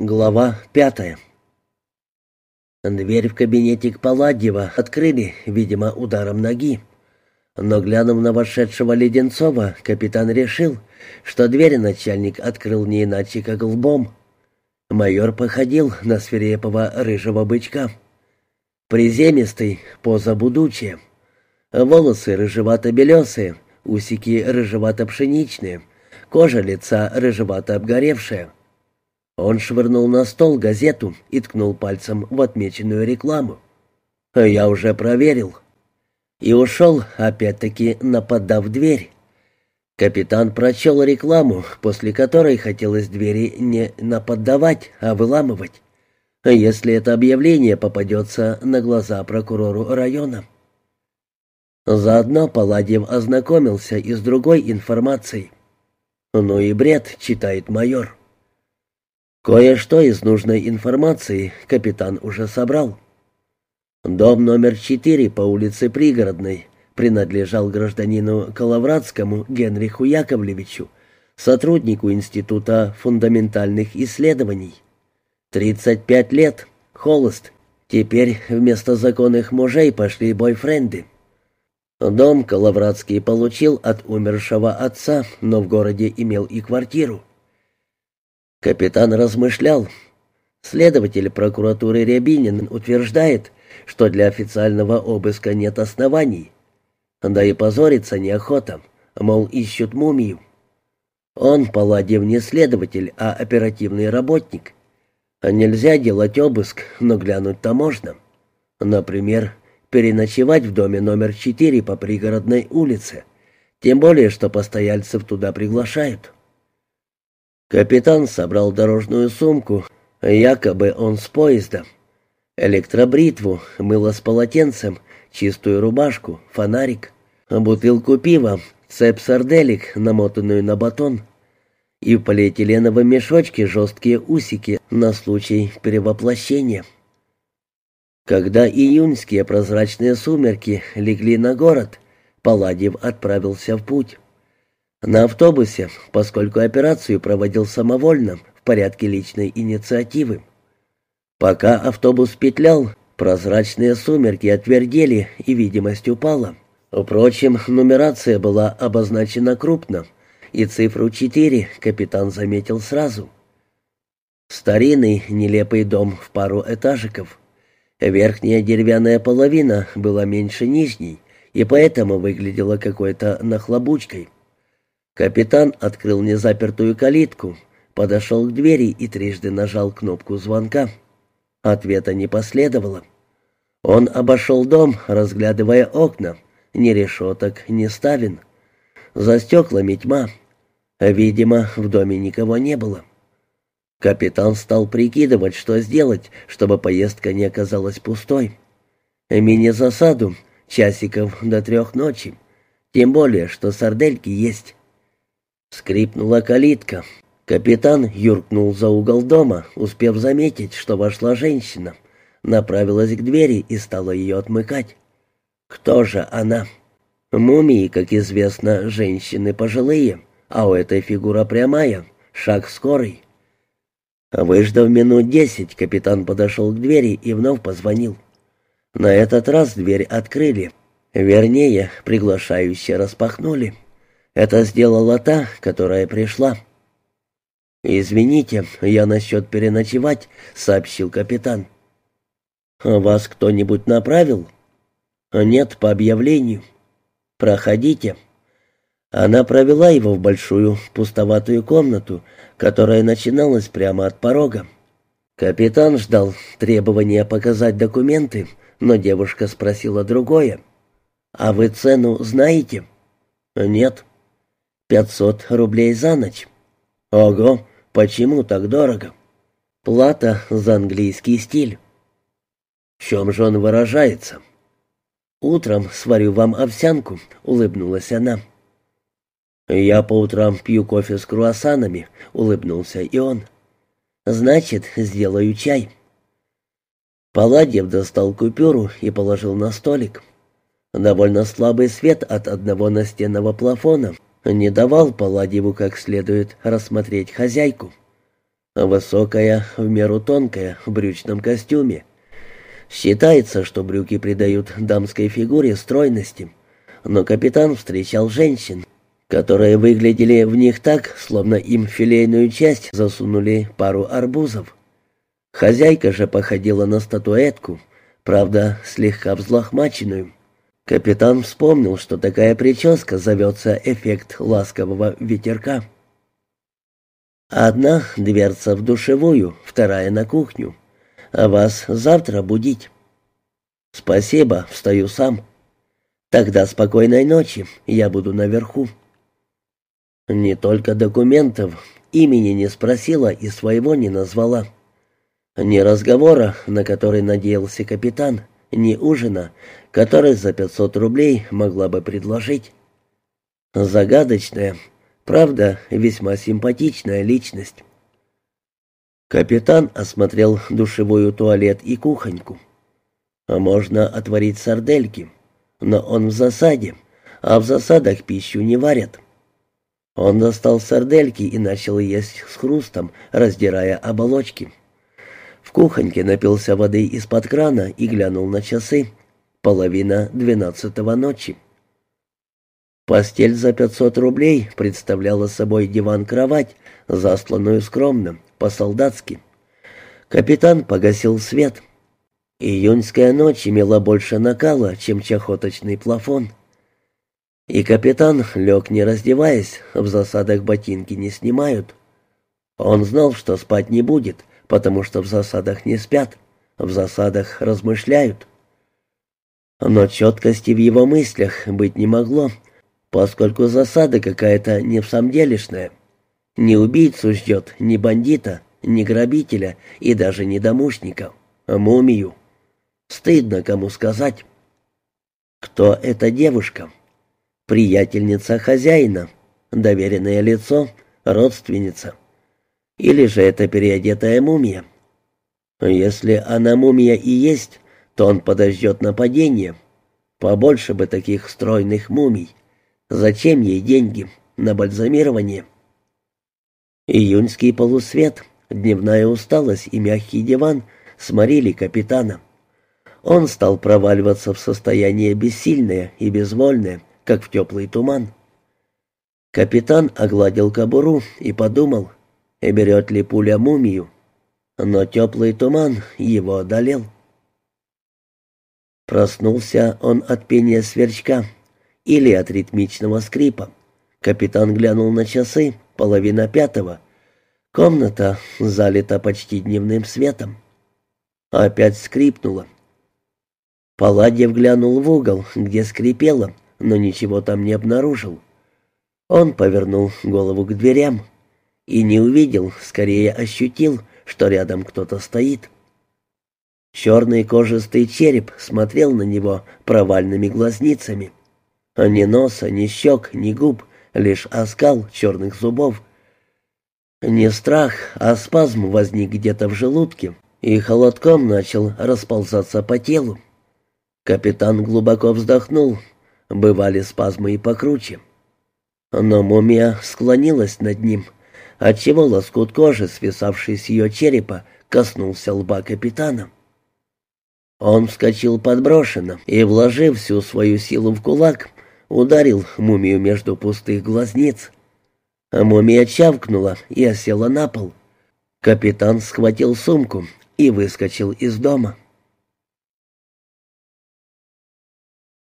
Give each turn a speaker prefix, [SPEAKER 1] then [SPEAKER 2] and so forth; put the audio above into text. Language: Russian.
[SPEAKER 1] Глава пятая. Дверь в кабинетик Палладьева открыли, видимо, ударом ноги. Но, глянув на вошедшего Леденцова, капитан решил, что дверь начальник открыл не иначе, как лбом. Майор походил на свирепого рыжего бычка. Приземистый, поза будучая. Волосы рыжевато-белесые, усики рыжевато-пшеничные, кожа лица рыжевато-обгоревшая — он швырнул на стол газету и ткнул пальцем в отмеченную рекламу. «Я уже проверил». И ушел, опять-таки нападав дверь. Капитан прочел рекламу, после которой хотелось двери не наподдавать, а выламывать, если это объявление попадется на глаза прокурору района. Заодно Паладьев ознакомился и с другой информацией. «Ну и бред», — читает майор. Кое-что из нужной информации капитан уже собрал. Дом номер 4 по улице Пригородной принадлежал гражданину Коловратскому Генриху Яковлевичу, сотруднику Института фундаментальных исследований. 35 лет, холост. Теперь вместо законных мужей пошли бойфренды. Дом Коловратский получил от умершего отца, но в городе имел и квартиру. Капитан размышлял. Следователь прокуратуры Рябинин утверждает, что для официального обыска нет оснований. Да и позориться неохота, мол, ищут мумию. Он, Палладьев, не следователь, а оперативный работник. Нельзя делать обыск, но глянуть-то можно. Например, переночевать в доме номер 4 по пригородной улице. Тем более, что постояльцев туда приглашают. Капитан собрал дорожную сумку, якобы он с поезда. Электробритву, мыло с полотенцем, чистую рубашку, фонарик, бутылку пива, цепь сарделек, намотанную на батон, и в полиэтиленовом мешочке жесткие усики на случай перевоплощения. Когда июньские прозрачные сумерки легли на город, Паладьев отправился в путь. На автобусе, поскольку операцию проводил самовольно, в порядке личной инициативы. Пока автобус петлял, прозрачные сумерки отвердели и видимость упала. Впрочем, нумерация была обозначена крупно, и цифру 4 капитан заметил сразу. Старинный, нелепый дом в пару этажиков. Верхняя деревянная половина была меньше нижней, и поэтому выглядела какой-то нахлобучкой. Капитан открыл незапертую калитку, подошел к двери и трижды нажал кнопку звонка. Ответа не последовало. Он обошел дом, разглядывая окна. Ни решеток, ни ставен. За стеклами тьма. Видимо, в доме никого не было. Капитан стал прикидывать, что сделать, чтобы поездка не оказалась пустой. Мини-засаду, часиков до трех ночи. Тем более, что сардельки есть. Скрипнула калитка. Капитан юркнул за угол дома, успев заметить, что вошла женщина. Направилась к двери и стала ее отмыкать. Кто же она? Мумии, как известно, женщины пожилые, а у этой фигура прямая, шаг скорый. Выждав минут десять, капитан подошел к двери и вновь позвонил. На этот раз дверь открыли. Вернее, приглашающие распахнули. Это сделала та, которая пришла. «Извините, я насчет переночевать», — сообщил капитан. «Вас кто-нибудь направил?» «Нет, по объявлению». «Проходите». Она провела его в большую пустоватую комнату, которая начиналась прямо от порога. Капитан ждал требования показать документы, но девушка спросила другое. «А вы цену знаете?» «Нет». Пятьсот рублей за ночь. Ого, почему так дорого? Плата за английский стиль. В чем же он выражается? Утром сварю вам овсянку, улыбнулась она. Я по утрам пью кофе с круассанами, улыбнулся и он. Значит, сделаю чай. Паладьев достал купюру и положил на столик. Довольно слабый свет от одного настенного плафона — не давал Палладьеву как следует рассмотреть хозяйку. Высокая, в меру тонкая, в брючном костюме. Считается, что брюки придают дамской фигуре стройности, но капитан встречал женщин, которые выглядели в них так, словно им в филейную часть засунули пару арбузов. Хозяйка же походила на статуэтку, правда, слегка взлохмаченную. Капитан вспомнил, что такая прическа зовется эффект ласкового ветерка. Одна дверца в душевую, вторая на кухню. А вас завтра будить. Спасибо, встаю сам. Тогда спокойной ночи, я буду наверху. Не только документов, имени не спросила и своего не назвала. Ни разговора, на который надеялся капитан, ни ужина, который за пятьсот рублей могла бы предложить. Загадочная, правда, весьма симпатичная личность. Капитан осмотрел душевую туалет и кухоньку. Можно отварить сардельки, но он в засаде, а в засадах пищу не варят. Он достал сардельки и начал есть с хрустом, раздирая оболочки. В кухоньке напился воды из-под крана и глянул на часы. Половина двенадцатого ночи. Постель за пятьсот рублей представляла собой диван-кровать, засланную скромно, по-солдатски. Капитан погасил свет. Июньская ночь имела больше накала, чем чахоточный плафон. И капитан лег не раздеваясь, в засадах ботинки не снимают. Он знал, что спать не будет, потому что в засадах не спят, в засадах размышляют. Но четкости в его мыслях быть не могло, поскольку засада какая-то не в самом делешная. Не убийцу ждет, ни бандита, ни грабителя и даже не домушника, а мумию. Стыдно кому сказать. Кто эта девушка? приятельница хозяина, доверенное лицо, родственница. Или же это переодетая мумия? Если она мумия и есть, то он подождет нападение. Побольше бы таких стройных мумий. Зачем ей деньги на бальзамирование? Июньский полусвет, дневная усталость и мягкий диван сморили капитана. Он стал проваливаться в состояние бессильное и безвольное, как в теплый туман. Капитан огладил кобуру и подумал, берет ли пуля мумию, но теплый туман его одолел. Проснулся он от пения сверчка или от ритмичного скрипа. Капитан глянул на часы, половина пятого. Комната залита почти дневным светом. Опять скрипнуло. Паладьев глянул в угол, где скрипело, но ничего там не обнаружил. Он повернул голову к дверям и не увидел, скорее ощутил, что рядом кто-то стоит. Черный кожистый череп смотрел на него провальными глазницами. Ни носа, ни щек, ни губ, лишь оскал черных зубов. Не страх, а спазм возник где-то в желудке и холодком начал расползаться по телу. Капитан глубоко вздохнул, Бывали спазмы и покруче. Но мумия склонилась над ним, отчего лоскут кожи, свисавший с ее черепа, коснулся лба капитана. Он вскочил подброшенно и, вложив всю свою силу в кулак, ударил мумию между пустых глазниц. Мумия чавкнула и осела на пол. Капитан схватил сумку и выскочил из дома.